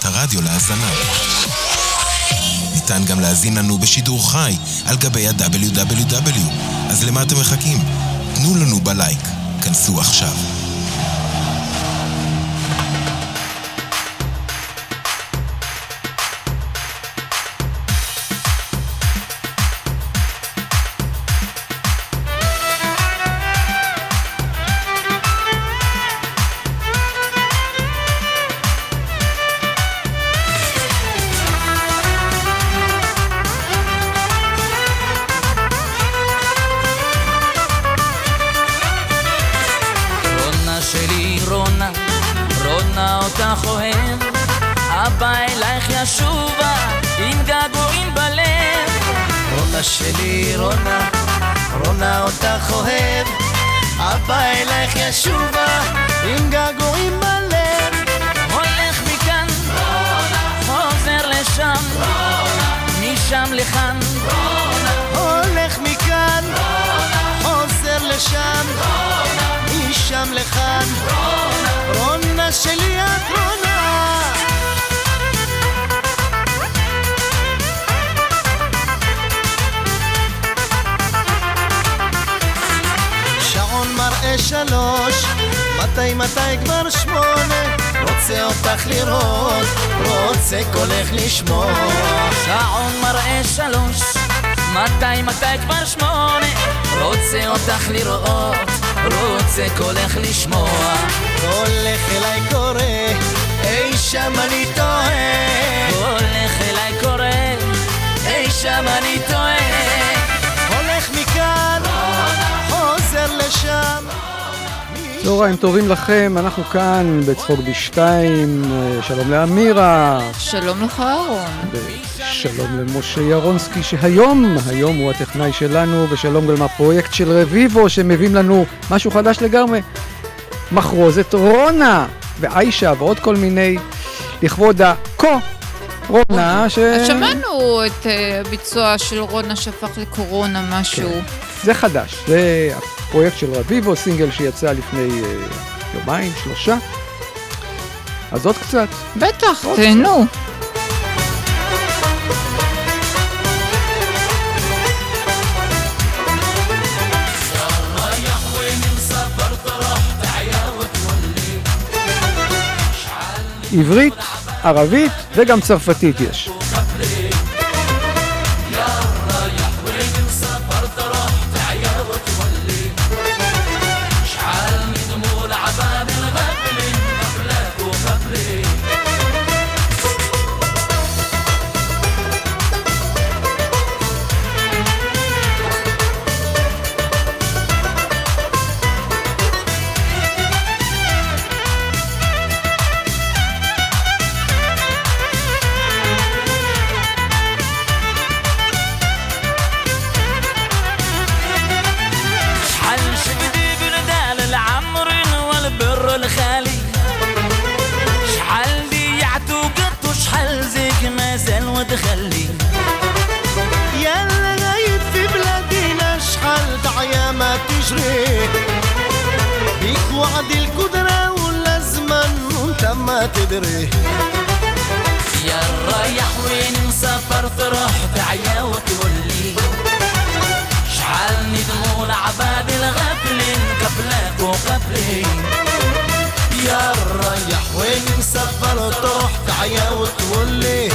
אפליקציית הרדיו להאזנה. ניתן גם להזין לנו בשידור חי על גבי ה-WW. אז למה אתם מחכים? תנו לנו בלייק. כנסו עכשיו. אותך לראות, רוצה קולך לשמוע. שעון מראה שלוש, מתי מתי כבר שמונה, רוצה אותך לראות, רוצה קולך לשמוע. הולך אליי קורא, צהריים טובים לכם, אנחנו כאן בצחוק בשתיים, אה, שלום לאמירה, שלום לך אהרון. ושלום למשה ירונסקי שהיום, היום הוא הטכנאי שלנו, ושלום גם לפרויקט של רביבו שמביאים לנו משהו חדש לגמרי, מחרוזת רונה ועיישה ועוד כל מיני לכבוד הקו רונה ש... שמענו את אה, הביצוע של רונה שהפך לקורונה משהו. זה חדש, זה הפרויקט של רביבו, סינגל שיצא לפני אה, יומיים, שלושה. אז עוד קצת. בטח, עוד תהנו. עברית, ערבית וגם צרפתית יש. تدري. يا رايح وين سافرت رحت عيا وتولي شحال ندموا العباد الغافلين قبلك وقبلي يا الريح وين سافرت رحت عيا وتولي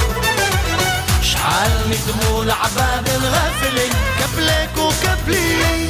شحال ندموا العباد الغافلين قبلك وقبلي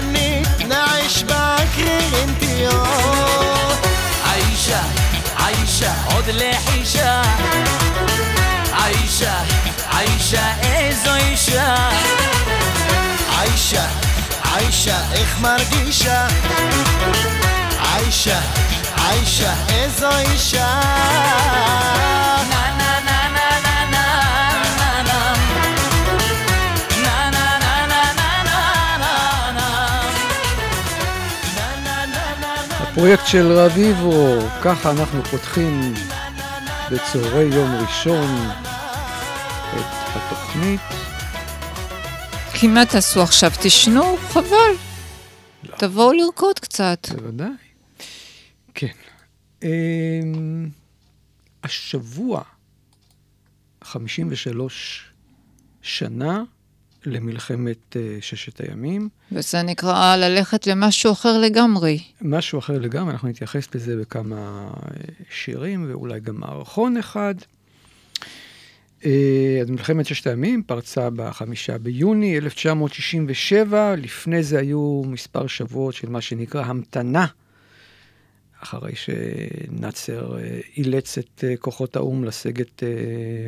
תענית, נעש בקרינטיות. עיישה, עיישה, עוד לחישה. עיישה, עיישה, איזו אישה. עיישה, עיישה, איך מרגישה? עיישה, עיישה, איזו אישה. פרויקט של רביבו, ככה אנחנו פותחים בצהרי יום ראשון את התוכנית. כמעט עשו עכשיו, תשנו, חבל. תבואו לרקוד קצת. בוודאי. כן. אמ, השבוע, 53 שנה למלחמת אה, ששת הימים. וזה נקרא ללכת למשהו אחר לגמרי. משהו אחר לגמרי, אנחנו נתייחס לזה בכמה אה, שירים ואולי גם מערכון אחד. אה, אז מלחמת ששת הימים פרצה בחמישה ביוני 1967, לפני זה היו מספר שבועות של מה שנקרא המתנה, אחרי שנאצר אילץ את כוחות האו"ם לסגת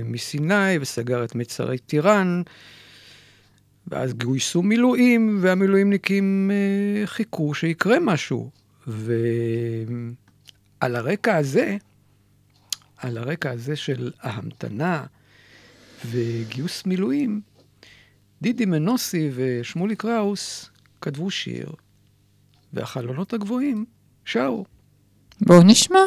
מסיני וסגר את מצרי טיראן. ואז גויסו מילואים, והמילואימניקים אה, חיכו שיקרה משהו. ועל הרקע הזה, על הרקע הזה של ההמתנה וגיוס מילואים, דידי מנוסי ושמולי קראוס כתבו שיר, והחלונות הגבוהים שרו. בואו נשמע.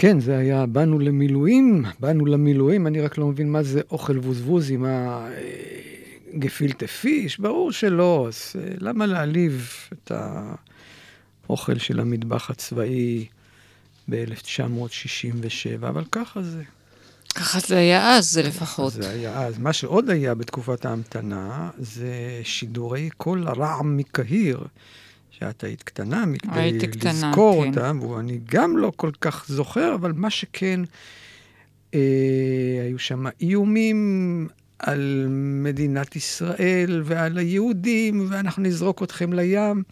כן, זה היה באנו למילואים, באנו למילואים, אני רק לא מבין מה זה אוכל ווזבוז עם הגפילטה פיש, ברור שלא, אז אה, למה להעליב את האוכל של המטבח הצבאי ב-1967, אבל ככה זה. ככה זה היה אז, זה לפחות. זה היה אז. מה שעוד היה בתקופת ההמתנה, זה שידורי קול רעם מקהיר. שאת היית קטנה, קטנה, לזכור כן. אותם, ואני גם לא כל כך זוכר, אבל מה שכן, אה, היו שם איומים על מדינת ישראל ועל היהודים, ואנחנו נזרוק אתכם לים.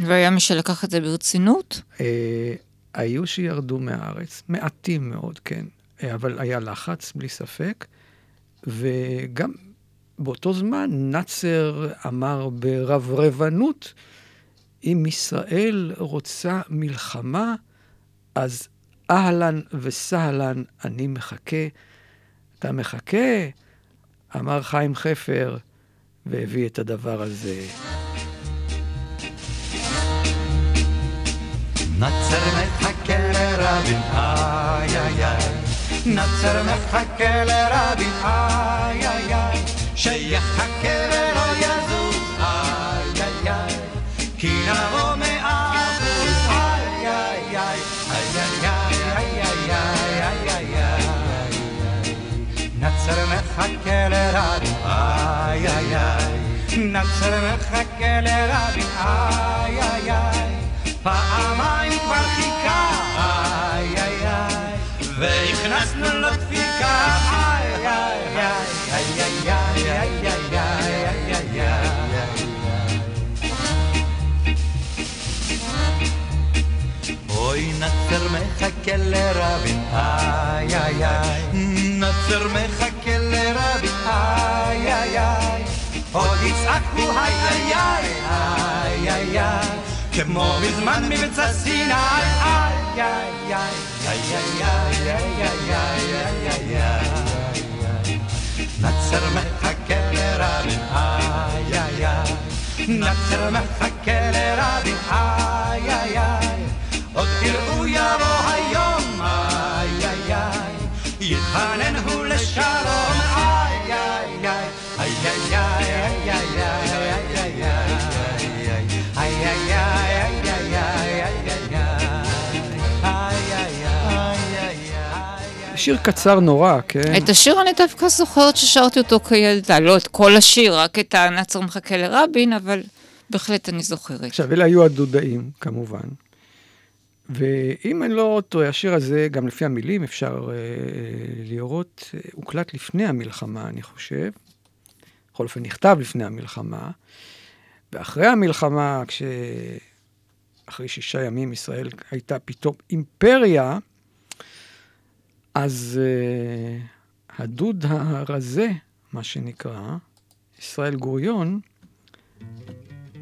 והיה מי שלקח את זה ברצינות? אה, היו שירדו מהארץ, מעטים מאוד, כן, אה, אבל היה לחץ, בלי ספק, וגם באותו זמן נאצר אמר ברברבנות, אם ישראל רוצה מלחמה, אז אהלן וסהלן, אני מחכה. אתה מחכה? אמר חיים חפר, והביא את הדבר הזה. נצר מחכה לרבין, איי איי איי. נצר מחכה לרבין, איי איי איי. שיחכה ולא איי. כי נבוא מאבוס, איי איי איי, איי איי איי איי איי איי נצר מחכה לרבי, איי איי איי, נצר מחכה לרבי, איי איי איי, פעמיים כבר חיכה, איי איי איי, והכנסנו לו דפיקה, איי איי איי מחכה לרבין, איי איי איי, נצר מחכה לרבין, איי איי איי, עוד יצעקו היי איי איי, איי איי איי, כמו בזמן מבצע סיני, איי איי איי, איי איי איי, איי איי איי, איי איי נצר מחכה לרבין, איי איי איי, נצר מחכה לרבין, איי איי איי, עוד תראו יבוא היום, איי איי איי, יתחנן הוא לשלום, איי איי איי, איי איי איי, איי איי איי, איי איי איי. שיר קצר נורא, כן? את השיר אני דווקא זוכרת ששרתי אותו כילדה, לא את כל השיר, רק את הנצר מחכה לרבין, אבל בהחלט אני זוכרת. עכשיו, אלה היו הדודאים, כמובן. ואם אני לא טועה, השיר הזה, גם לפי המילים, אפשר אה, לראות, אה, הוקלט לפני המלחמה, אני חושב. בכל אופן, נכתב לפני המלחמה. ואחרי המלחמה, כש... אחרי שישה ימים ישראל הייתה פתאום אימפריה, אז uh, הדוד הרזה, מה שנקרא, ישראל גוריון,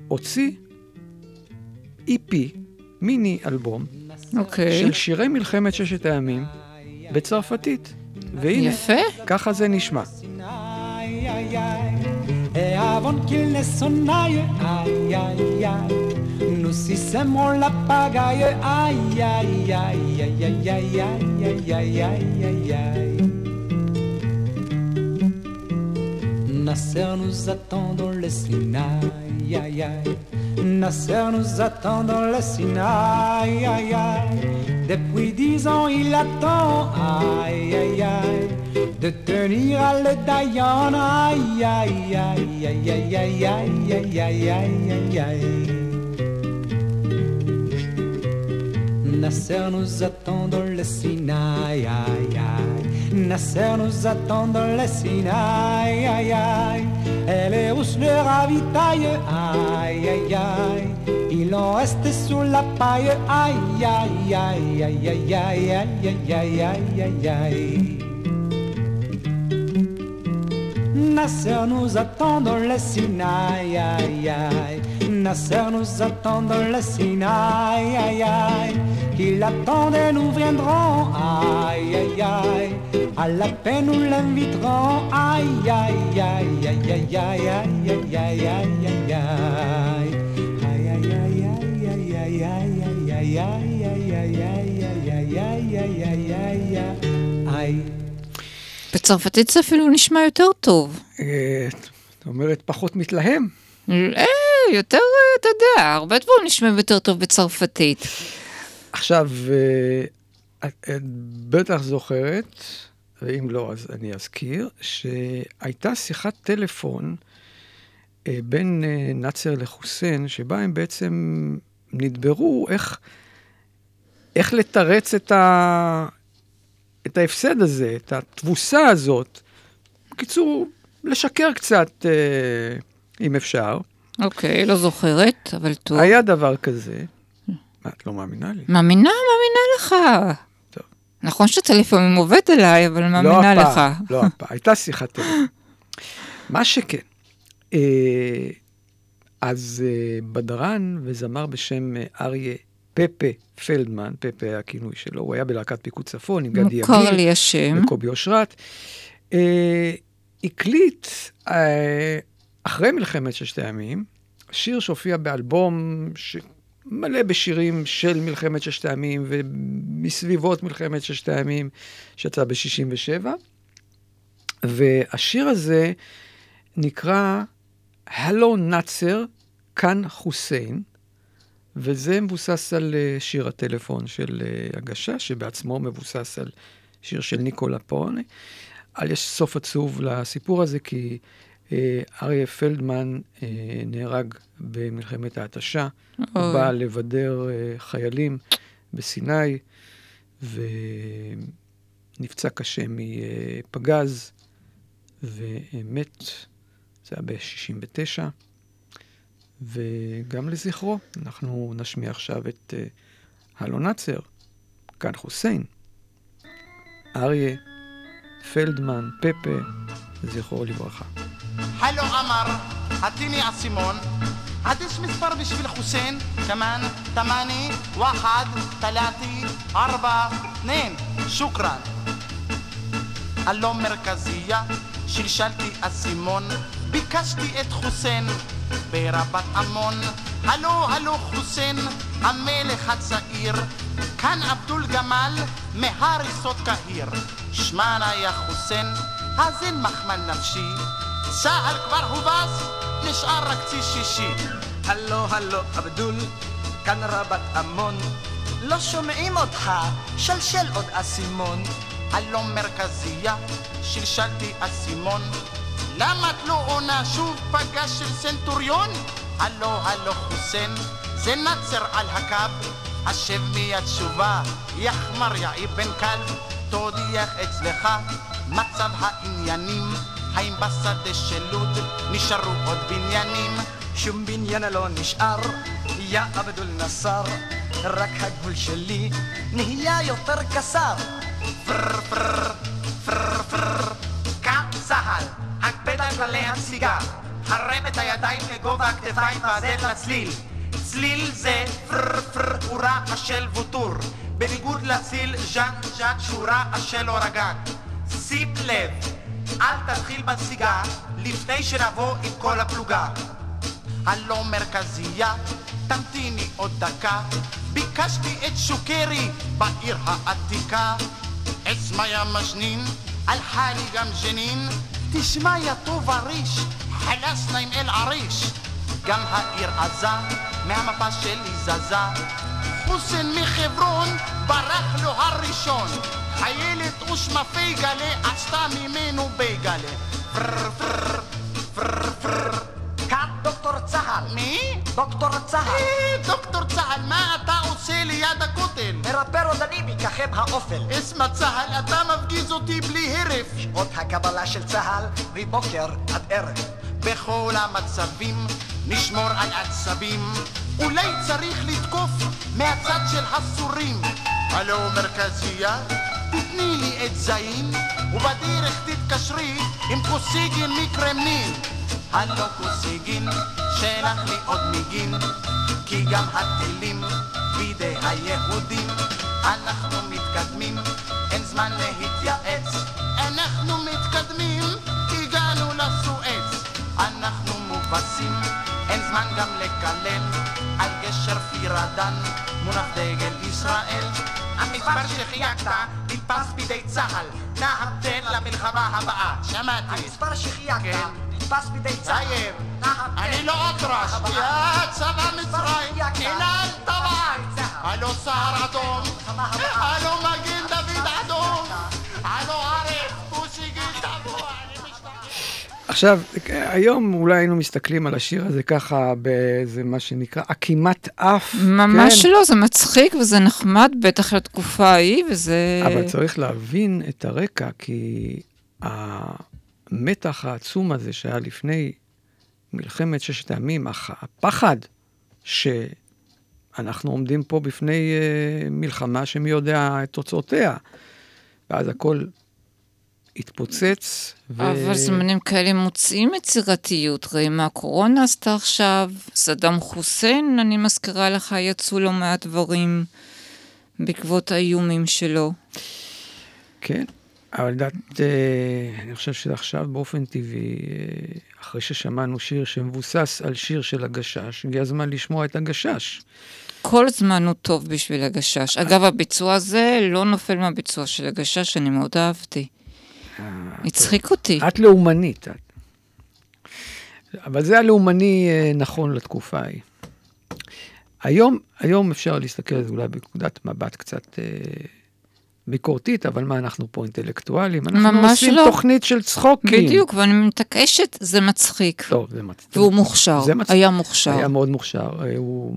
הוציא EP, מיני אלבום okay. של שירי מלחמת ששת הימים בצרפתית. והנה, יפה. ככה זה נשמע. Nasser nous attend dans le Sinaï, aïe aïe aïe Nasser nous attend dans le Sinaï, aïe, aïe. Depuis dix ans, il attend, aïe, aïe, aïe, de tenir à le Dayan, aïe, aïe, aïe, aïe, aïe, aïe, aïe, aïe, aïe, aïe, aïe. Nasser nous attend dans le Sinaï, aïe, aïe. Nasser nous attend dans le Sinaï, aïe, aïe. Et les rousses le ravitaillent, aïe, aïe, aïe. Il en reste sous la paille, aïe, aïe, aïe, aïe, aïe, aïe, aïe, aïe, aïe, aïe, aïe. Nasser nous attend dans le Sinaï, aïe, aïe. Nasser nous attend dans le Sinaï, aïe, aïe. Qu'il attendait, nous viendrons, aïe, aïe, aïe. À la paix, nous l'inviterons, aïe, aïe, aïe, aïe, aïe, aïe, aïe, aïe, aïe, aïe, aïe. Aïe, aïe, aïe, aïe, aïe, aïe, aïe, aïe, aïe, aïe, aïe, aïe, aïe, aïe, aïe, ay, ay, ay, ay, ay. בצרפתית זה אפילו נשמע יותר טוב. אה, את אומרת פחות מתלהם? אה, יותר, אה, אתה יודע, הרבה דברים נשמעים יותר טוב בצרפתית. עכשיו, אה, את בטח זוכרת, ואם לא, אז אני אזכיר, שהייתה שיחת טלפון אה, בין אה, נאצר לחוסיין, שבה הם בעצם נדברו איך, איך לתרץ את, ה, את ההפסד הזה, את התבוסה הזאת. בקיצור, לשקר קצת, אם אפשר. אוקיי, לא זוכרת, אבל טוב. היה דבר כזה. את לא מאמינה לי? מאמינה, מאמינה לך. טוב. נכון שאתה לפעמים עובד עליי, אבל מאמינה לא לך. הפעם, לא הפעם, הייתה שיחת טלפון. מה שכן, אה, אז אה, בדרן וזמר בשם אה, אריה פפה פלדמן, פפה היה הכינוי שלו, הוא היה בלהקת פיקוד צפון עם גדי ימין. וקובי אושרת. אה, הקליט אה, אחרי מלחמת ששת הימים, שיר שהופיע באלבום שמלא בשירים של מלחמת ששת הימים ומסביבות מלחמת ששת הימים, שיצא ב-67. והשיר הזה נקרא הלו נאצר, כאן חוסיין, וזה מבוסס על אה, שיר הטלפון של אה, הגשש, שבעצמו מבוסס על שיר של ניקולה פורני. אבל יש סוף עצוב לסיפור הזה, כי אריה פלדמן אה, נהרג במלחמת ההתשה. הוא. בא לבדר אה, חיילים בסיני, ונפצע קשה מפגז, ומת, זה היה ב-69. וגם לזכרו, אנחנו נשמיע עכשיו את אה, הלו נאצר, כאן חוסיין, אריה פלדמן, פפה, זכרו לברכה. הלו עמר, הטיני אסימון, עדיש מספר בשביל חוסיין, כמן, תמאני, וחד, תלתי, ארבע, נין, שוכרן. הלא מרכזייה, שלשלתי אסימון, ביקשתי את חוסיין, ברבת עמון. הלו, הלו חוסיין, המלך הצעיר, כאן עבדול גמל, מהריסות קהיר. שמענה יא חוסיין, האזין מחמן נפשי. צה"ל כבר הובס נשאר רק צי שישי. הלו הלו אבדול, כאן רבת עמון, לא שומעים אותך, שלשל עוד אסימון. הלא מרכזייה שלשלתי אסימון. למה את לא עונה? שוב פגש של סנטוריון? הלו הלו חוסיין זה נצר על הקו. השב מיד תשובה יחמר יא אבן כלב תודיח אצלך מצב העניינים האם בשדה של לוד נשארו עוד בניינים? שום בניין לא נשאר, יא אבדול נסאר, רק הגבול שלי נהיה יותר קסר. פר פר פר פר קם צה"ל הקפד על כללי הנסיגה הרם את הידיים לגובה הכתפיים והדרך לצליל צליל זה פר פר הוא רעש של ווטור בניגוד לצליל ז'אן ז'אן שהוא רעש של אורגן. שים לב אל תתחיל בנסיגה לפני שנבוא עם כל הפלוגה הלא מרכזייה, תמתיני עוד דקה. ביקשתי את שוקרי בעיר העתיקה. עץ מאיה מג'נין, הלכה לי גם ג'נין. תשמע יא טוב הריש, חלסנה עם אל עריש. גם העיר עזה, מהמפה שלי זזה. חוסן מחברון, ברח לו הראשון. חיילת ושמה פייגלה, עשתה ממנו בייגלה. פר פר פר פר כאן דוקטור צה"ל. מי? דוקטור צה"ל. אה, דוקטור צה"ל, מה אתה עושה ליד הכותל? מרפא רודנים מככב האופל. אסמה צה"ל, אתה מפגיז אותי בלי הרף. שעות הקבלה של צה"ל, מבוקר עד ערב. בכל המצבים נשמור על עצבים. אולי צריך לתקוף מהצד של הסורים. הלו מרכזייה, תתני לי את זין, ובדרך תתקשרי עם קוסיגין מקרמלין. הלו קוסיגין, שלח לי עוד מיגין, כי גם הטילים בידי היהודים. אנחנו מתקדמים, אין זמן להתייעץ. אנחנו מתקדמים, הגענו לסואץ. אנחנו מובסים, אין זמן גם לקלל. על גשר פירדן מונף דגל ישראל. המספר שחייגת נתפס בידי צה"ל. נא המתן למלחמה הבאה. שמעתי. המספר שחייגת כן. נתפס בידי צה"ל. אני לא אטרש. יא צבא מצרים. אינן טבעת. הלו סהר אדום. הלו מגן עכשיו, היום אולי היינו מסתכלים על השיר הזה ככה באיזה מה שנקרא עקימת אף. ממש כן? לא, זה מצחיק וזה נחמד, בטח לתקופה ההיא, וזה... אבל צריך להבין את הרקע, כי המתח העצום הזה שהיה לפני מלחמת ששת הימים, הפחד שאנחנו עומדים פה בפני אה, מלחמה שמי יודע את תוצאותיה, ואז הכל התפוצץ. ו- אבל זמנים כאלה מוצאים יצירתיות. ראי מה הקורונה עשתה עכשיו, סדאם חוסיין, אני מזכירה לך, יצאו לא מעט דברים בעקבות האיומים שלו. כן, אבל לדעת, אה, אני חושב שעכשיו באופן טבעי, אה, אחרי ששמענו שיר שמבוסס על שיר של הגשש, הגיע הזמן לשמוע את הגשש. כל זמן הוא טוב בשביל הגשש. אגב, הביצוע הזה לא נופל מהביצוע של הגשש, אני מאוד אהבתי. הצחיק אותי. את לאומנית. את. אבל זה הלאומני אה, נכון לתקופה ההיא. היום, היום אפשר להסתכל על זה אולי בנקודת מבט קצת אה, ביקורתית, אבל מה, אנחנו פה אינטלקטואלים? אנחנו ממש עושים לא. תוכנית של צחוקים. בדיוק, ואני מתעקשת, זה מצחיק. טוב, זה מצחיק. והוא מוכשר, מצ- היה מוכשר. היה מאוד מוכשר. אה, הוא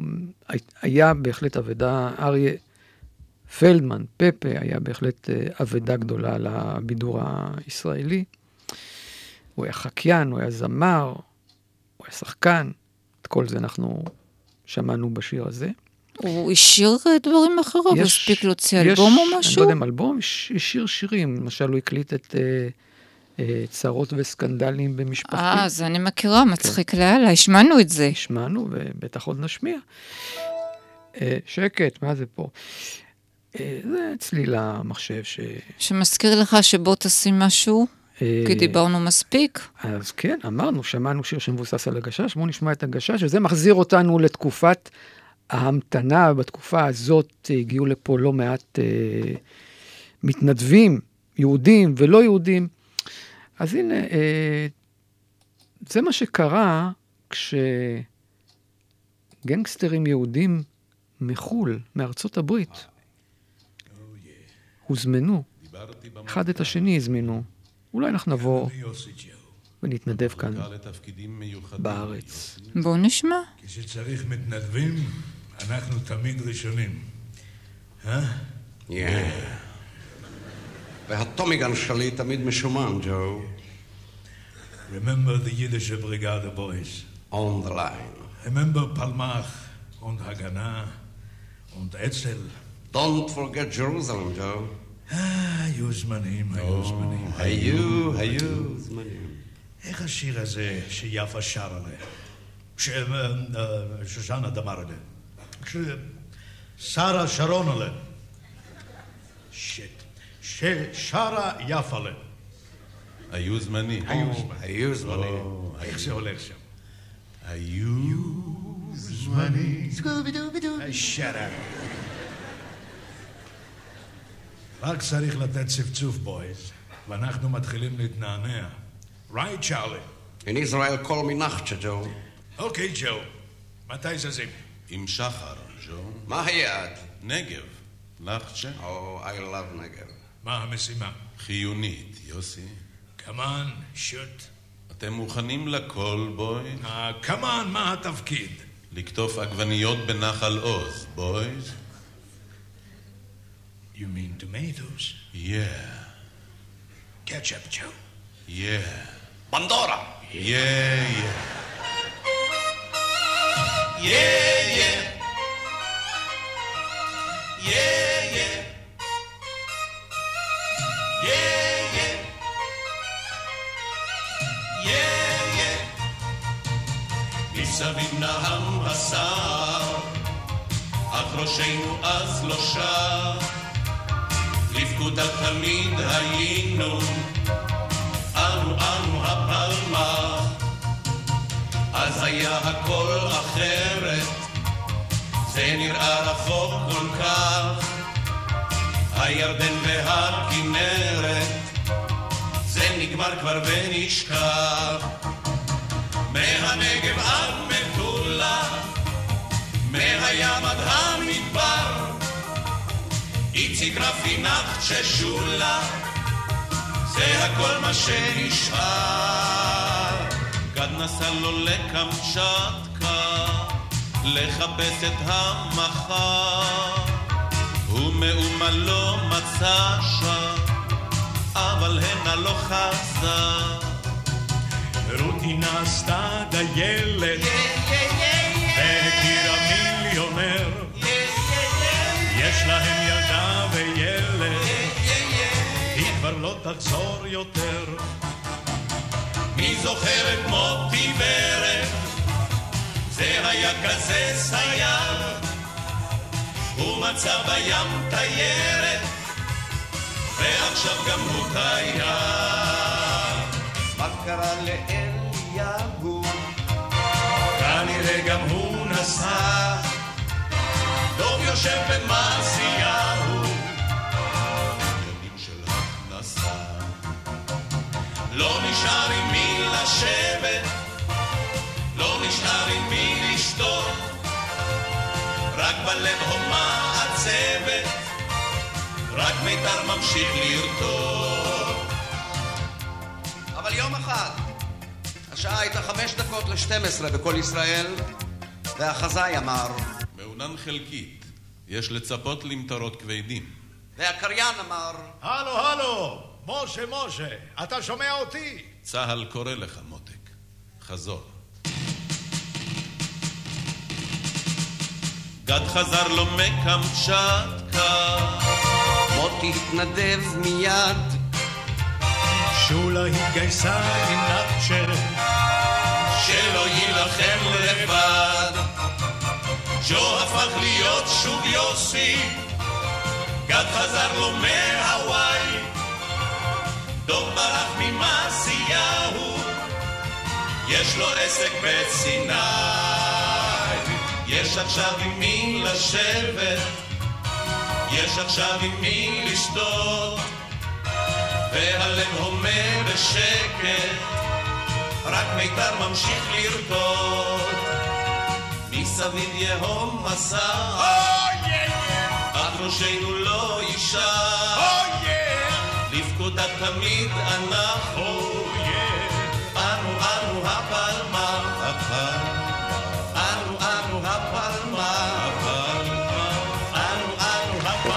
היה בהחלט אבדה, אריה פלדמן, פפה, היה בהחלט אה, אבדה גדולה לבידור הישראלי. הוא היה חקיין, הוא היה זמר, הוא היה שחקן. את כל זה אנחנו שמענו בשיר הזה. הוא השאיר דברים אחרים, הוא הספיק להוציא אלבום או אני לא משהו? יודע אם אלבום, השאיר שירים. למשל, הוא הקליט את אה, אה, צרות וסקנדלים במשפחתי. אה, זה אני מכירה, מצחיק לאללה, השמענו את זה. השמענו ובטח עוד נשמיע. אה, שקט, מה זה פה? אה, זה צליל המחשב ש... שמזכיר לך שבוא תשים משהו, אה, כי דיברנו מספיק. אז כן, אמרנו, שמענו שיר שמבוסס על הגשש, בואו נשמע את הגשש, וזה מחזיר אותנו לתקופת ההמתנה. בתקופה הזאת הגיעו לפה לא מעט אה, מתנדבים, יהודים ולא יהודים. אז הנה, אה, זה מה שקרה כשגנגסטרים יהודים מחו"ל, מארצות הברית, הוזמנו, אחד את השני הזמינו. אולי אנחנו נבוא ונתנדב כאן. בארץ. בואו נשמע. כשצריך מתנדבים, אנחנו תמיד ראשונים. אה? והטומיגן שלי תמיד משומן, ג'ו. Remember the Yiddish Brigade boys. On the line. Remember Palmach und Haganah und Etzel. Don't forget Jerusalem, Joe. אה, היו זמנים, היו זמנים. היו, היו זמנים. איך השיר הזה שיפה שר עליה? ששושנה דמר עליה? ששרה שרון עליה? שיט. ששרה יפה עליה. היו זמנים. היו זמנים. איך זה הולך שם? היו זמנים. היי, shut up. רק צריך לתת צפצוף, בויז, ואנחנו מתחילים להתנענע. right, צ'ארלי? In Israel call me נחצ'ה, ג'ו. אוקיי, ג'ו. מתי זזים? עם שחר, ג'ו. מה היעד? נגב. לחצ'ה. Oh, I love נגב. מה המשימה? חיונית, יוסי. Come on, shoot. אתם מוכנים לכל, boys? Come on, מה התפקיד? לקטוף עגבניות בנחל עוז, boys? You mean tomatoes? Yeah, Ketchup, Joe. yeah, בנדורה! yeah, yeah. Yeah, yeah. Yeah, yeah. Yeah, yeah. Yeah, yeah. מסביב נהם בשר, אך ראשנו אז לא שר. לפקודה תמיד היינו, אנו אנו הפלמ"ח. אז היה הכל אחרת, זה נראה רחוק כל כך. הירדן והכנרת, זה נגמר כבר ונשכח. מהנגב עד מטולה, מהים עד המדבר, איציק רפי נחששולה, זה הכל מה שנשאר. גד נסע לו לקמצ'טקה, לחפש את המחר. ומאומה לא מצא שם, אבל הנה לא חזר. רותי נעשתה דיילת, והכירה מיליונר. יש להם לא תחזור יותר. מי זוכר את מוטי ורד? זה היה כזה סייר. הוא מצא בים תיירת, ועכשיו גם הוא תייר. מה קרה לאליהו? כנראה גם הוא נסע, דוב יושב במעשיהו, נשאר עם מי לשבת, לא נשאר עם מי לשתות, רק בלב הומה עצבת, רק מיתר ממשיך לרטוט. אבל יום אחד, השעה הייתה חמש דקות לשתים עשרה בכל ישראל, והחזאי אמר, מעונן חלקית, יש לצפות למטרות כבדים. והקריין אמר, הלו, הלו, משה, משה, אתה שומע אותי? צה"ל קורא לך, מותק. חזור. גד חזר לו מקמצ'טקה, מוטי התנדב מיד, שולה התגייסה עם נחצ'ר, שלא יילחם לבד. ג'ו הפך להיות שוב יוסי, גד חזר לו מהוואי, יש לו עסק בסיני. יש עכשיו עם מי לשבת, יש עכשיו עם מי לשתות, והלב הומה בשקט, רק מיתר ממשיך לרקוד. מסביב יהום מסע, אך ראשנו לא יישן, לפקודה תמיד אנחנו,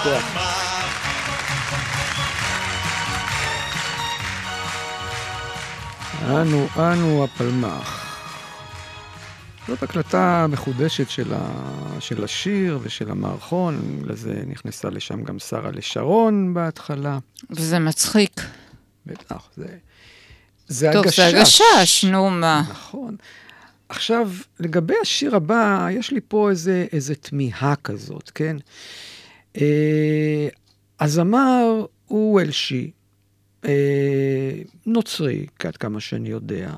אנו הפלמה. אנו, אנו הפלמ"ח. זאת הקלטה מחודשת של, ה... של השיר ושל המערכון, לזה נכנסה לשם גם שרה לשרון בהתחלה. וזה מצחיק. בטח, זה, זה טוב, הגשש. זה הגשש, נו מה. נכון. עכשיו, לגבי השיר הבא, יש לי פה איזה, איזה תמיהה כזאת, כן? אה, הזמר הוא אלשי, אה, נוצרי, עד כמה שאני יודע,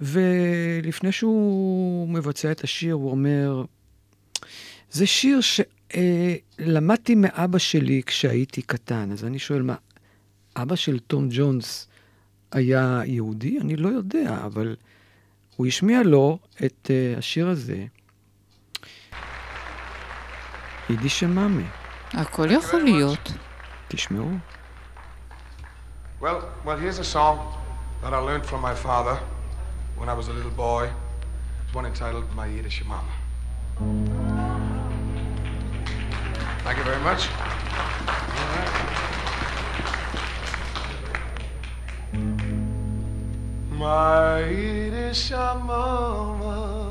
ולפני שהוא מבצע את השיר, הוא אומר, זה שיר שלמדתי מאבא שלי כשהייתי קטן. אז אני שואל, מה, אבא של תום ג'ונס היה יהודי? אני לא יודע, אבל הוא השמיע לו את השיר הזה, יידיש שמאמה. הכל יכול להיות. תשמעו. Well, well, here's a song that I learned from my father when I was a little boy. It's one entitled My Yiddish Mama. Thank you very much. All right. My Yiddish Mama,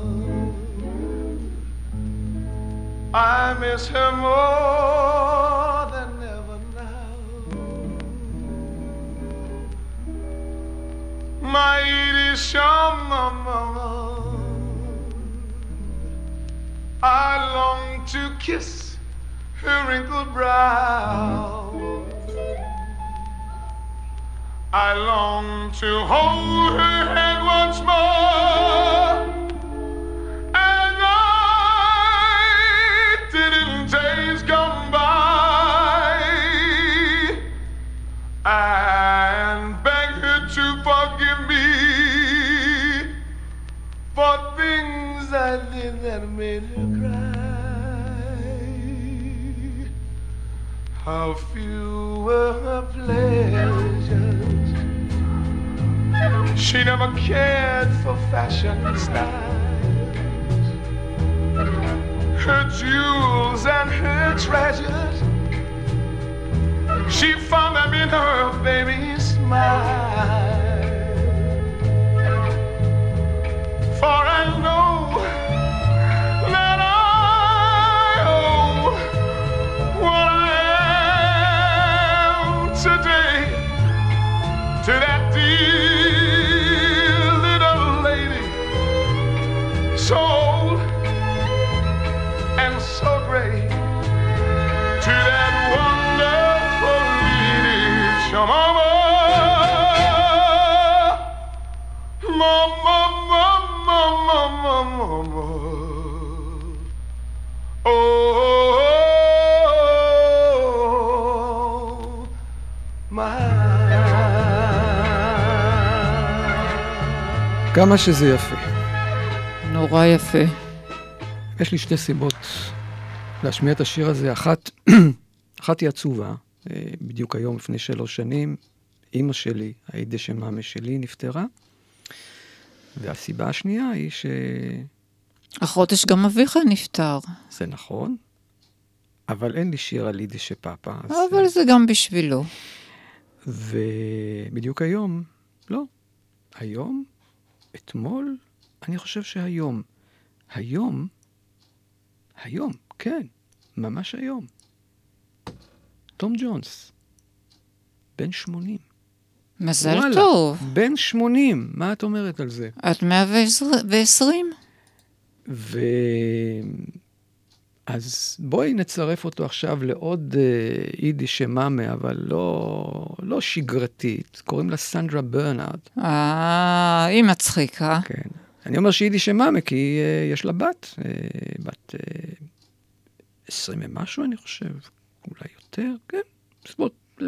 I miss her more than ever now. My Mama, I long to kiss her wrinkled brow. I long to hold her hand once more. For things I did that made her cry. How few were her pleasures. She never cared for fashion styles. Her jewels and her treasures. She found them in her baby's smile. For I know כמה שזה יפה. נורא יפה. יש לי שתי סיבות להשמיע את השיר הזה. אחת, אחת היא עצובה. אה, בדיוק היום, לפני שלוש שנים, אימא שלי, היידה שמאמה שלי, נפטרה. והסיבה השנייה היא ש... החודש גם אביך נפטר. זה נכון, אבל אין לי שיר על יידיש שפאפה. אז... אבל זה גם בשבילו. ובדיוק היום, לא. היום, אתמול, אני חושב שהיום. היום, היום, כן, ממש היום. תום ג'ונס, בן 80. מזל וואלה, טוב. בן 80, מה את אומרת על זה? את 120? ו... אז בואי נצרף אותו עכשיו לעוד uh, יידיש שמאמה, אבל לא, לא שגרתית. קוראים לה סנדרה ברנארד. אה, היא מצחיקה. כן. אני אומר שיידיש שמאמה, כי uh, יש לה בת, uh, בת uh, 20 ומשהו, אני חושב, אולי יותר, כן, בסביבות, uh,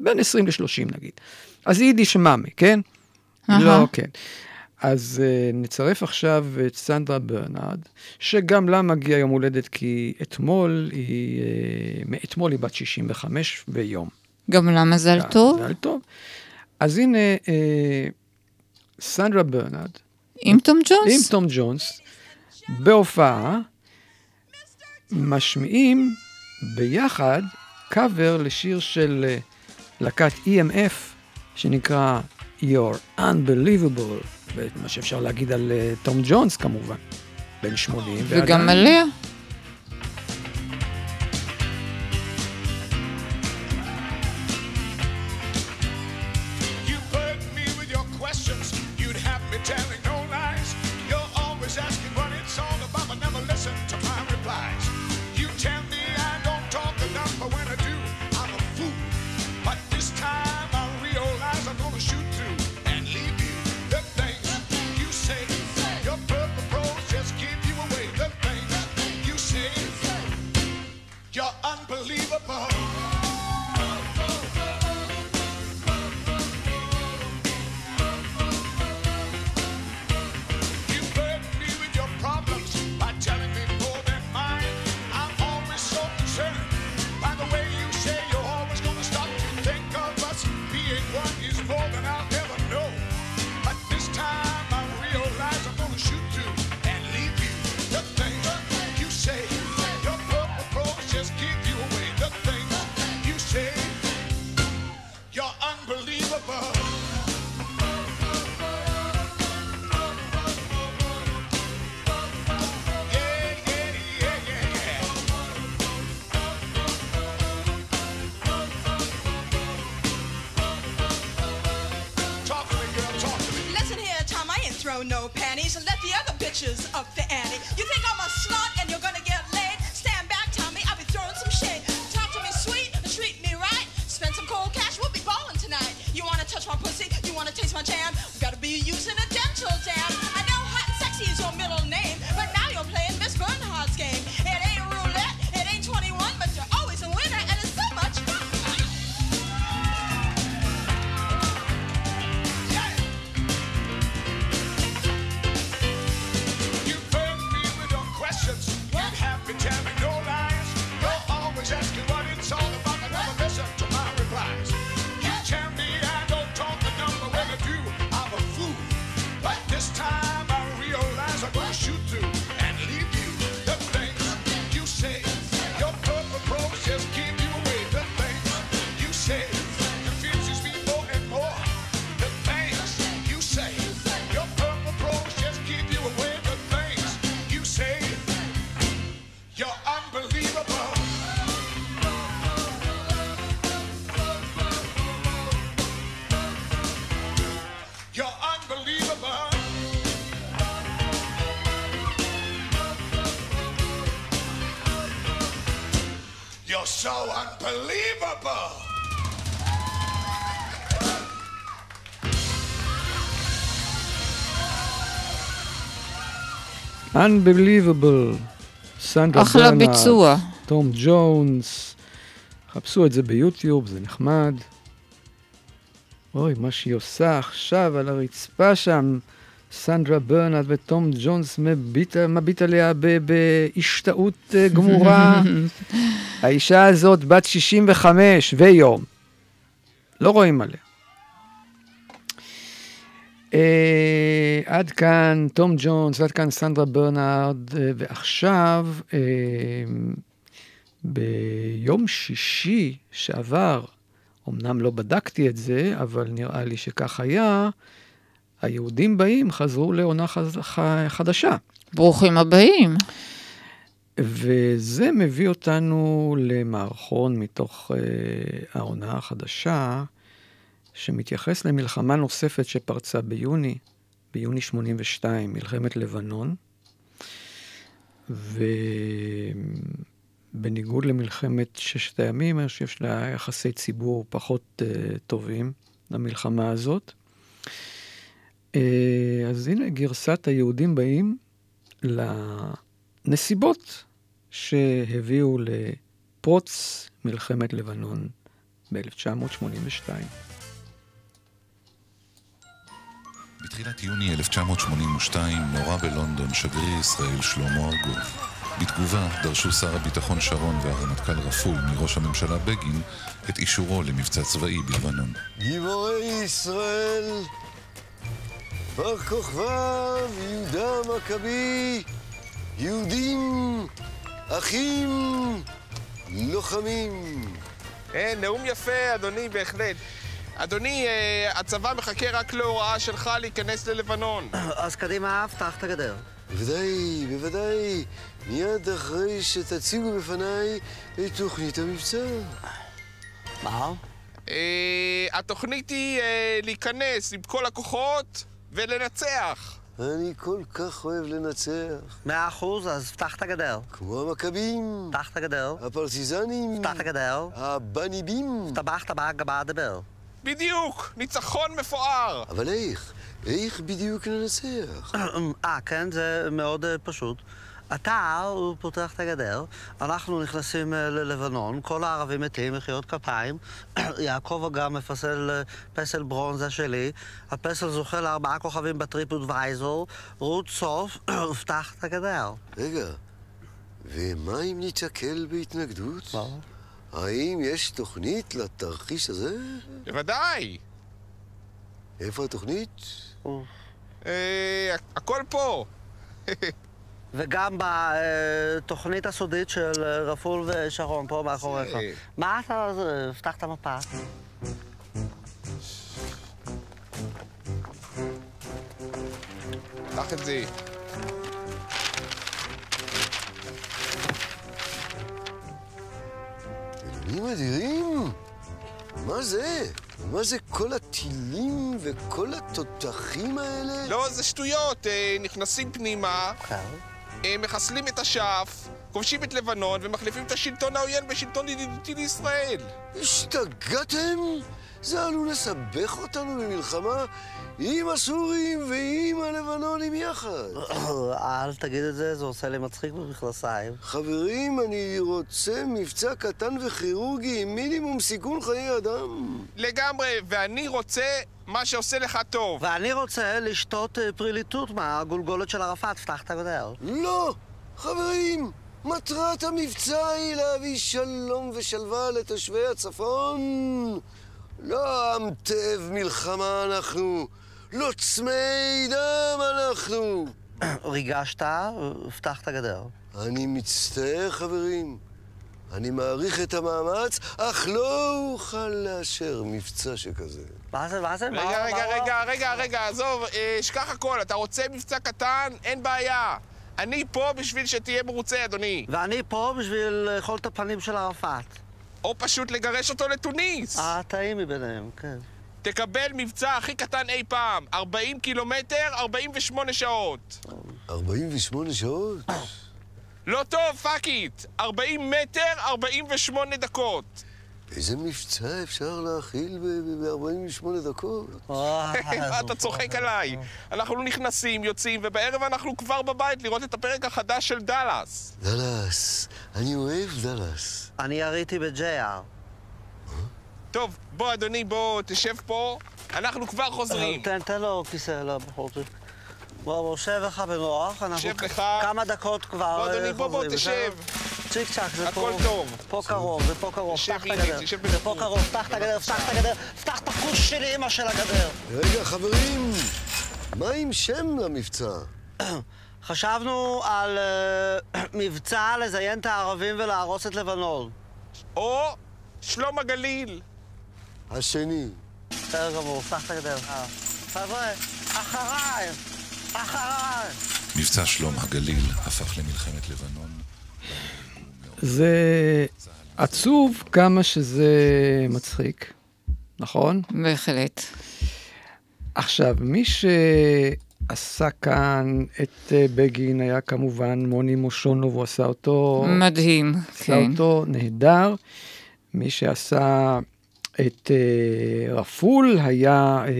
בין 20 ל-30 נגיד. אז היא יידיש שמאמה, כן? אהה. לא, כן. אז uh, נצרף עכשיו את סנדרה ברנארד, שגם לה מגיע יום הולדת, כי אתמול היא, uh, מאתמול היא בת 65 ויום. גם לה מזל אה, טוב. מזל טוב. אז הנה, uh, סנדרה ברנארד, עם תום ג'ונס. עם תום ג'ונס, בהופעה, משמיעים ביחד קאבר לשיר של אה, להקת EMF, שנקרא You're Unbelievable, מה שאפשר להגיד על אה, תום ג'ונס כמובן, בן 80. וגם ועדיין- עליה. You're so unbelievable. Unbelievable. סנדרה אחלה ביצוע. תום ג'ונס. חפשו את זה ביוטיוב, זה נחמד. אוי, מה שהיא עושה עכשיו על הרצפה שם, סנדרה ברנארד ותום ג'ונס מביט, מביט עליה בהשתאות אה, גמורה. האישה הזאת בת 65 ויום. לא רואים עליה. אה, עד כאן תום ג'ונס, עד כאן סנדרה ברנארד, אה, ועכשיו, אה, ביום שישי שעבר, אמנם לא בדקתי את זה, אבל נראה לי שכך היה, היהודים באים חזרו לעונה חז- חדשה. ברוכים הבאים. וזה מביא אותנו למערכון מתוך uh, העונה החדשה, שמתייחס למלחמה נוספת שפרצה ביוני, ביוני 82, מלחמת לבנון. ובניגוד למלחמת ששת הימים, אני חושב שיש לה יחסי ציבור פחות uh, טובים למלחמה הזאת. Uh, אז הנה גרסת היהודים באים לנסיבות שהביאו לפרוץ מלחמת לבנון ב-1982. בתחילת יוני 1982 נורה בלונדון שגריר ישראל שלמה ארגוב. בתגובה דרשו שר הביטחון שרון והרמטכ"ל רפול מראש הממשלה בגין את אישורו למבצע צבאי בלבנון. גיבורי ישראל, בר כוכבא ויהודה מכבי, יהודים, אחים, לוחמים. אה, נאום יפה, אדוני, בהחלט. אדוני, אה, הצבא מחכה רק להוראה שלך להיכנס ללבנון. אז קדימה, פתח את הגדר. בוודאי, בוודאי, מיד אחרי שתציגו בפניי את תוכנית המבצע. מה? אה, התוכנית היא להיכנס עם כל הכוחות ולנצח. אני כל כך אוהב לנצח. מאה אחוז, אז פתח את הגדר. כמו המכבים. פתח את הגדר. הפרטיזנים. פתח את הגדר. הבניבים. טבחת בהגבה דבר. בדיוק, ניצחון מפואר. אבל איך? איך בדיוק ננצח? אה, כן, זה מאוד אה, פשוט. אתה, הוא פותח את הגדר, אנחנו נכנסים אה, ללבנון, כל הערבים מתים, מחיאות כפיים, יעקב אגם מפסל אה, פסל ברונזה שלי, הפסל זוכה לארבעה כוכבים בטריפוד וייזר, רות סוף, ופתח את הגדר. רגע, ומה אם ניתקל בהתנגדות? מה? האם יש תוכנית לתרחיש הזה? בוודאי. איפה התוכנית? אה, הכל פה. וגם בתוכנית הסודית של רפול ושרון פה מאחוריך. זה- מה אתה... פתח את המפה. קח את זה. אלוהים אדירים! מה זה? מה זה כל הטילים וכל התותחים האלה? לא, זה שטויות. אה, נכנסים פנימה, אה, מחסלים את אש"ף, כובשים את לבנון ומחליפים את השלטון העוין בשלטון ידידותי לישראל. השתגעתם? זה עלול לסבך אותנו במלחמה עם הסורים ועם הלבנונים יחד. אל תגיד את זה, זה עושה לי מצחיק במכנסיים. חברים, אני רוצה מבצע קטן וכירורגי עם מינימום סיכון חיי אדם. לגמרי, ואני רוצה מה שעושה לך טוב. ואני רוצה לשתות אה, פריליטות מהגולגולת של ערפאת, פתח את הגדר. לא! חברים, מטרת המבצע היא להביא שלום ושלווה לתושבי הצפון. לא עם תאב מלחמה אנחנו, לא צמאי דם אנחנו. ריגשת, פתח את הגדר. אני מצטער, חברים. אני מעריך את המאמץ, אך לא אוכל לאשר מבצע שכזה. מה זה, מה זה? רגע, רגע, רגע, רגע, רגע, עזוב, אה, שכח הכל. אתה רוצה מבצע קטן? אין בעיה. אני פה בשביל שתהיה מרוצה, אדוני. ואני פה בשביל לאכול את הפנים של ערפאת. או פשוט לגרש אותו לתוניס. הטעים מביניהם, כן. תקבל מבצע הכי קטן אי פעם. 40 קילומטר, 48 שעות. 48 שעות? לא טוב, fuck it. 40 מטר, 48 דקות. איזה מבצע אפשר להכיל ב-48 דקות? אתה צוחק עליי. אנחנו נכנסים, יוצאים, ובערב אנחנו כבר בבית לראות את הפרק החדש של דאלאס. דאלאס, אני אוהב דאלאס. אני יריתי ב-JR. טוב, בוא, אדוני, בוא, תשב פה. אנחנו כבר חוזרים. תן, תן לו כיסא, לא, בכל זאת. בוא, בוא, שב לך בנוח, אנחנו שב לך. כמה דקות כבר בוא, אדוני, אה, בוא, בוא, תשב. צ'יק צ'אק, זה פה. הכל טוב. פה קרוב, זה פה קרוב, תשב פתח את הגדר. תשב זה פה. קרוב, פתח את הגדר, פתח את הגדר, פתח את החוש של אימא של הגדר. רגע, חברים, מה עם שם למבצע? חשבנו על אה, מבצע לזיין את הערבים ולהרוס את לבנון. או שלום הגליל. השני. בסדר גמור, פתח את הגדר. אה. חבר'ה, אחריי! אחריי! מבצע שלום הגליל הפך למלחמת לבנון. זה עצוב כמה שזה מצחיק, נכון? בהחלט. עכשיו, מי שעשה כאן את אה, בגין היה כמובן מוני מושונוב, הוא עשה אותו... מדהים, עשה כן. אותו נהדר. מי שעשה את אה, רפול היה אה,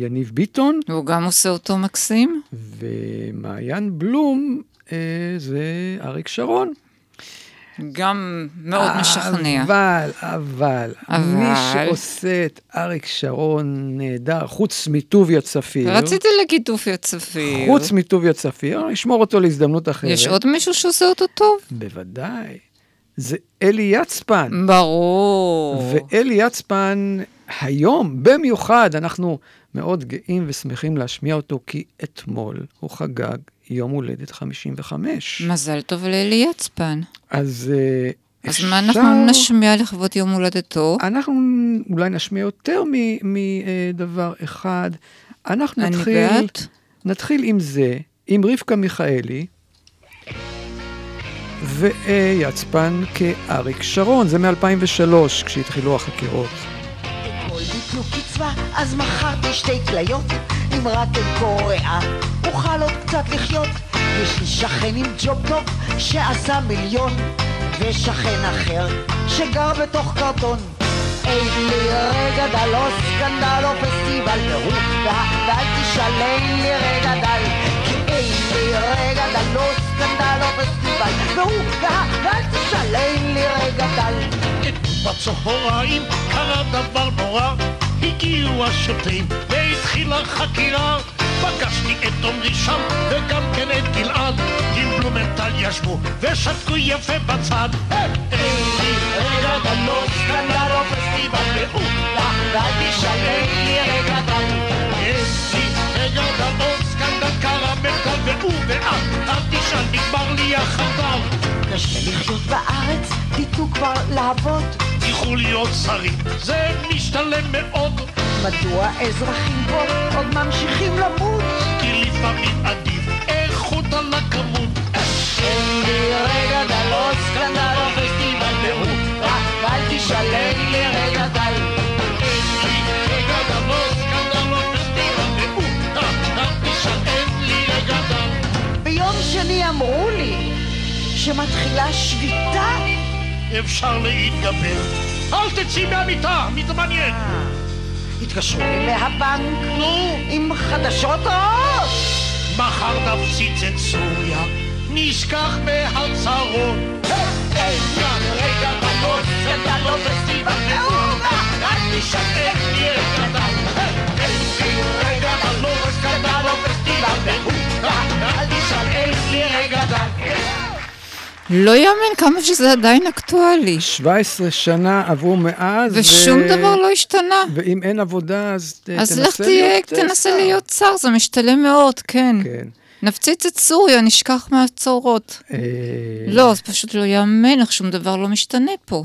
יניב ביטון. הוא גם עושה אותו מקסים. ומעיין בלום אה, זה אריק שרון. גם מאוד משכנע. אבל, אבל, אבל- מי שעושה את אריק שרון נהדר, חוץ מטוביה צפיר, רציתי להגיד טוביה צפיר. חוץ מטוביה צפיר, נשמור אותו להזדמנות אחרת. יש עוד מישהו שעושה אותו טוב? בוודאי. זה אלי יצפן. ברור. ואלי יצפן, היום, במיוחד, אנחנו מאוד גאים ושמחים להשמיע אותו, כי אתמול הוא חגג יום הולדת 55. מזל טוב לאלי יצפן. אז אה, אז מה אנחנו נשמיע לכבוד יום הולדתו? אנחנו אולי נשמיע יותר מדבר אחד. אנחנו נתחיל, בעד. נתחיל עם זה, עם רבקה מיכאלי, ויצפן כאריק שרון, זה מ-2003, כשהתחילו החקירות. ושכן אחר שגר בתוך קרטון. אין לי רגע דל, לא סקנדל או פסטיבל, והוא וה... ואל תשאל, אין לי רגע דל. כי אין לי רגע לא סקנדל או פסטיבל, והוא תשאל, אין לי רגע דל. בצהריים קרה דבר נורא, הגיעו השוטרים והתחילה חקירה. פגשתי את עמרי שם וגם כן את גלעד, עם בלומנטל ישבו ושתקו יפה בצד. אין לי רגע דל, סקנדל או פסטיבל, והוא ואל לי רגע דל. אין לי רגע והוא ואת, אל תשאל, נגמר לי החדר. קשה לחיות בארץ, תיתנו כבר לעבוד. תלכו להיות שרים, זה משתלם מאוד. מדוע אזרחים פה עוד ממשיכים למות? כי לפעמים עדיף איכות על הכמות. אין לי רגע דל, שמתחילה שביתה. אפשר להתגבר. אל תצאי מהמיטה, מתעניין. התקשרו לי מהבנק. נו? עם חדשות רעות. מחר נפציץ את סוריה, נשכח כאן רגע דל, לא סקנדל או פסטיבל, והוא רק רגע רגע דל, לא אל תשאל, רגע דל. לא יאמן כמה שזה עדיין אקטואלי. 17 שנה עברו מאז. ושום דבר לא השתנה. ואם אין עבודה, אז אז תנסה לך להיות, אה, תנסה שר. להיות שר, זה משתלם מאוד, כן. כן. נפציץ את סוריה, נשכח מהצורות. אה, לא, זה פשוט לא יאמן איך שום דבר לא משתנה פה.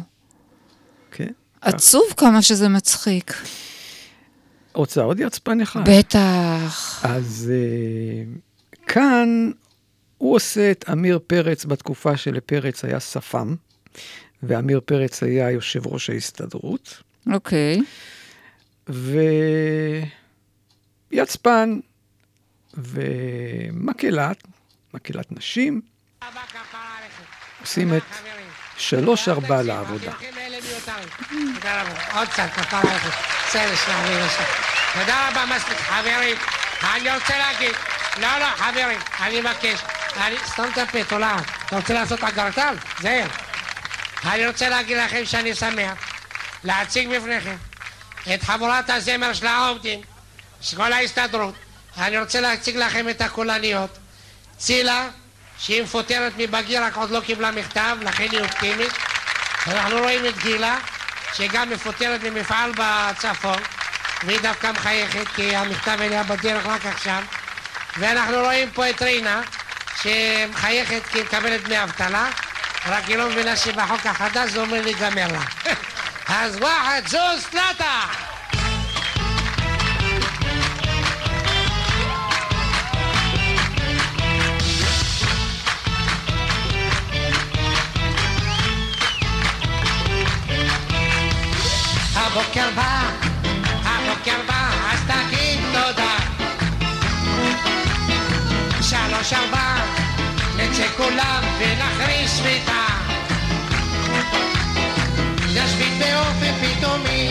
כן. עצוב כמה שזה מצחיק. רוצה עוד יצפן אחד? בטח. אז אה, כאן הוא עושה את עמיר פרץ בתקופה שלפרץ היה שפם, ועמיר פרץ היה יושב ראש ההסתדרות. אוקיי. ויצפן ומקהלת, מקהלת נשים, עושים את שלוש ארבע לעבודה. לא. תודה רבה, מספיק. חברים, אני רוצה להגיד, לא, לא, חברים, אני מבקש. אני, סתום את הפה, תולעת. אתה רוצה לעשות אגרטל? זהר. אני רוצה להגיד לכם שאני שמח להציג בפניכם את חבורת הזמר של העובדים, של כל ההסתדרות. אני רוצה להציג לכם את הקולניות. צילה, שהיא מפוטרת מבגיר, רק עוד לא קיבלה מכתב, לכן היא אופטימית. אנחנו רואים את גילה, שגם מפוטרת ממפעל בצפון, והיא דווקא מחייכת, כי המכתב אליה בדרך רק עכשיו. ואנחנו רואים פה את רינה, שמחייכת כי היא מקבלת דמי אבטלה, רק היא לא מבינה שבחוק החדש זה אומר להיגמר לה. אז וואחד, זוז, תלתה! הבוקר בא, הבוקר בא, אז תגיד תודה. שלוש ארבע, נצא כולם ונחריש שביתה. נשבית באופן פתאומי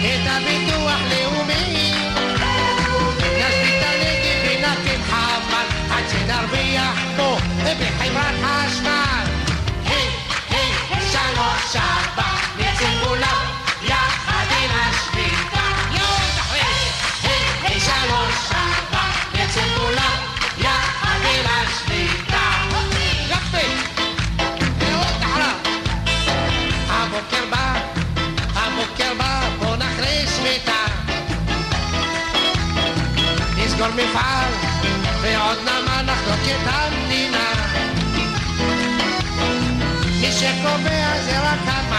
את הביטוח לאומי. נשבית הנגב ונקים חבל עד שנרוויח פה בחברת חשמל. נסגור מפעל, ועוד נמה נחלוק את המדינה. מי שקובע זה רק המזכ"ל,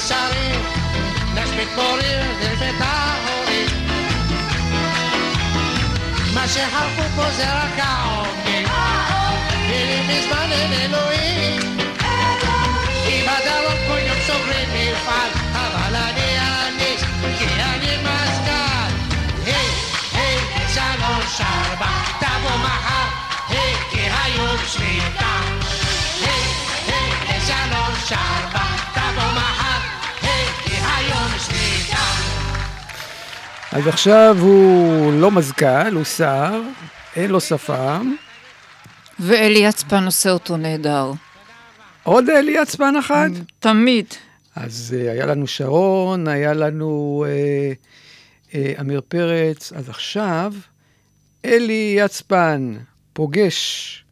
נרגיש שרים, נשבית מורים, נלבט ההורים. מה שחרפו פה זה רק העומק, מילים מזמן אין אלוהים. כי בדרום כל יום סוגרים מפעל, אבל אני אעניש, כי אני מזכ"ל. היי, היי, שלוש, ארבע, תבוא מחר, היי, כי היום שביתה. היי, היי, שלוש, ארבע, אז עכשיו הוא לא מזכ"ל, הוא שר, אין לו שפם. ואלי יצפן עושה אותו נהדר. עוד אלי יצפן אחד? תמיד. אז uh, היה לנו שרון, היה לנו uh, uh, עמיר פרץ, אז עכשיו אלי יצפן פוגש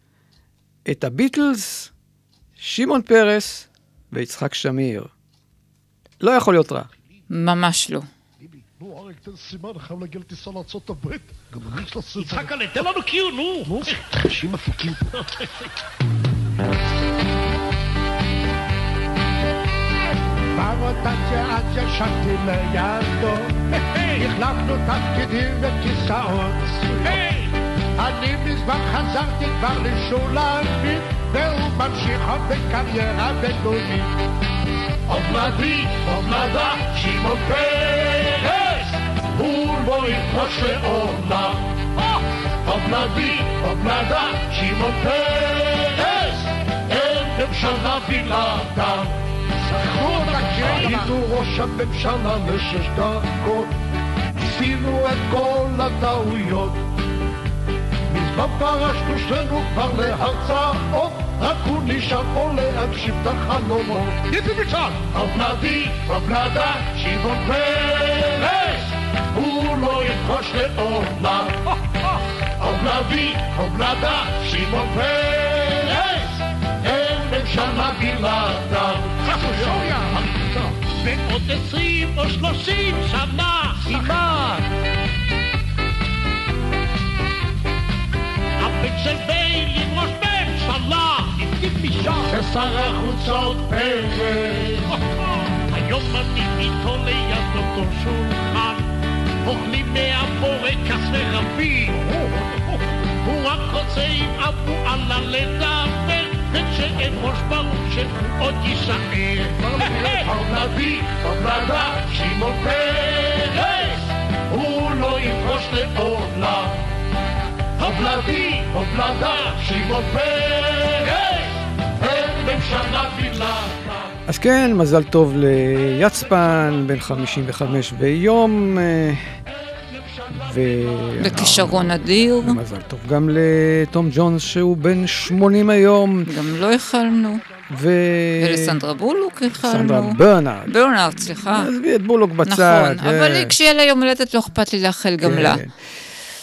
את הביטלס, שמעון פרס ויצחק שמיר. לא יכול להיות רע. ממש לא. נו, אריק, תן סימן, אני חייב להגיע לטיסה לארצות הברית. גם אני יש לה סימן. יצחק תן לנו קיו, נו. נו, אנשים מפיקים. ברוטציה עד ששבתי לידו, החלפנו תפקידים וכיסאות. אני מזמן חזרתי כבר לשולמית, והוא ממשיך עוד בקריירה בינלאומית. עוד נביא, עוד נדע, שמעון פרס, הוא לא יפרוש לעולם. עוד נביא, עוד נדע, שמעון פרס, אין אותה, קריאה היינו ראש הממשלה לשש דקות, עשינו את כל הטעויות. מזמן פרשנו שנינו כבר להרצאות, רק הוא נשאר פה להגשים את החלומות. יצא מצד! אבנדי, אבנדה, שמעון פרס, לא יפרוש לעולם. אבנדי, אבנדה, שמעון פרס, אין ממשלה בלעדיו. בעוד עשרים או שלושים שנה, אימא! הבן של ביילי ראש ממשלה, הבטיח לי שם. ושר החוצות פרס. היום אני איתו ליד אותו שולחן, אוכלים מהבורקס ורבים. הוא רק רוצה עם אבו עלה לדבר, וכשאין ראש ברור שהוא עוד יישאר. ארנבי, ארנדה, שמעון פרס, הוא לא יפרוש לעולם. הבלדי, הבלדה, שמעון פרס, אין ממשלה בלעדה. אז כן, מזל טוב ליצפן, בן 55 ויום. אה, ו... בכישרון אדיר. מזל טוב גם לתום ג'ונס שהוא בן 80 היום. גם לא איחלנו. ו... ולסנדרה בולוק איחלנו. סנדרה ברנארד. ברנארד, סליחה. עזבי את בולוק בצד. נכון, אבל היא, כשיהיה לה יום הולדת לא אכפת לי לאחל גם כן. לה.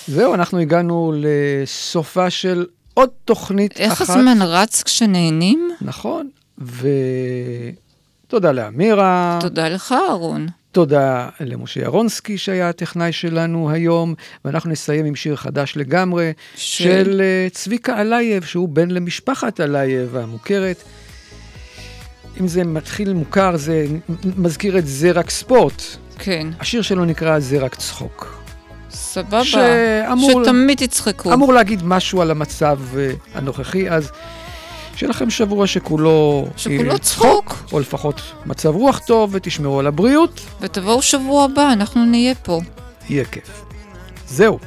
זהו, אנחנו הגענו לסופה של עוד תוכנית איך אחת. הזמן רץ כשנהנים? נכון, ותודה לאמירה. תודה לך, אהרון. תודה למשה ירונסקי שהיה הטכנאי שלנו היום, ואנחנו נסיים עם שיר חדש לגמרי של? של אה, צביקה אלייב, שהוא בן למשפחת אלייב המוכרת. אם זה מתחיל מוכר, זה מזכיר את זה רק ספורט. כן. השיר שלו נקרא זה רק צחוק. סבבה. שאמור- שתמיד תצחקו. אמור להגיד משהו על המצב אה, הנוכחי, אז שיהיה לכם שבוע שכולו... שכולו צחוק. או לפחות מצב רוח טוב, ותשמרו על הבריאות, ותבואו שבוע הבא, אנחנו נהיה פה. יהיה כיף. זהו,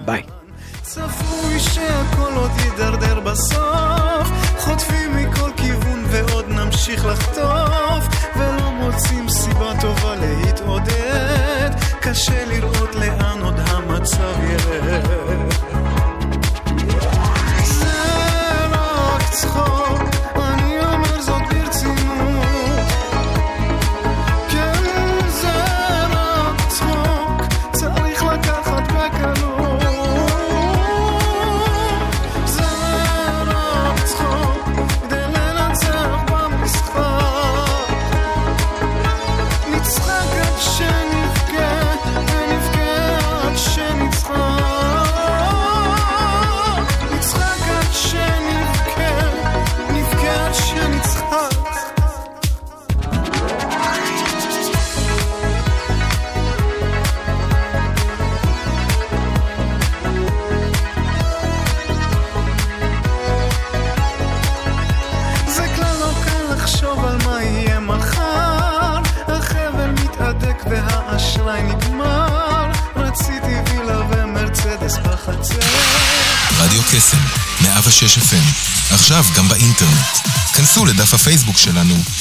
ביי. צפוי שהכל עוד יידרדר בסוף חוטפים מכל כיוון ועוד נמשיך לחטוף ולא מוצאים סיבה טובה להתעודד קשה לראות לאן עוד המצב ירד רק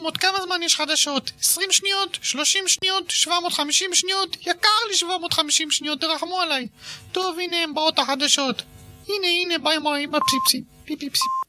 שלום, עוד כמה זמן יש חדשות? 20 שניות? 30 שניות? 750 שניות? יקר לי 750 שניות, תרחמו עליי. טוב, הנה הם באות החדשות. הנה, הנה, ביי ביי, בפסיפסים. פיפ פיפסים.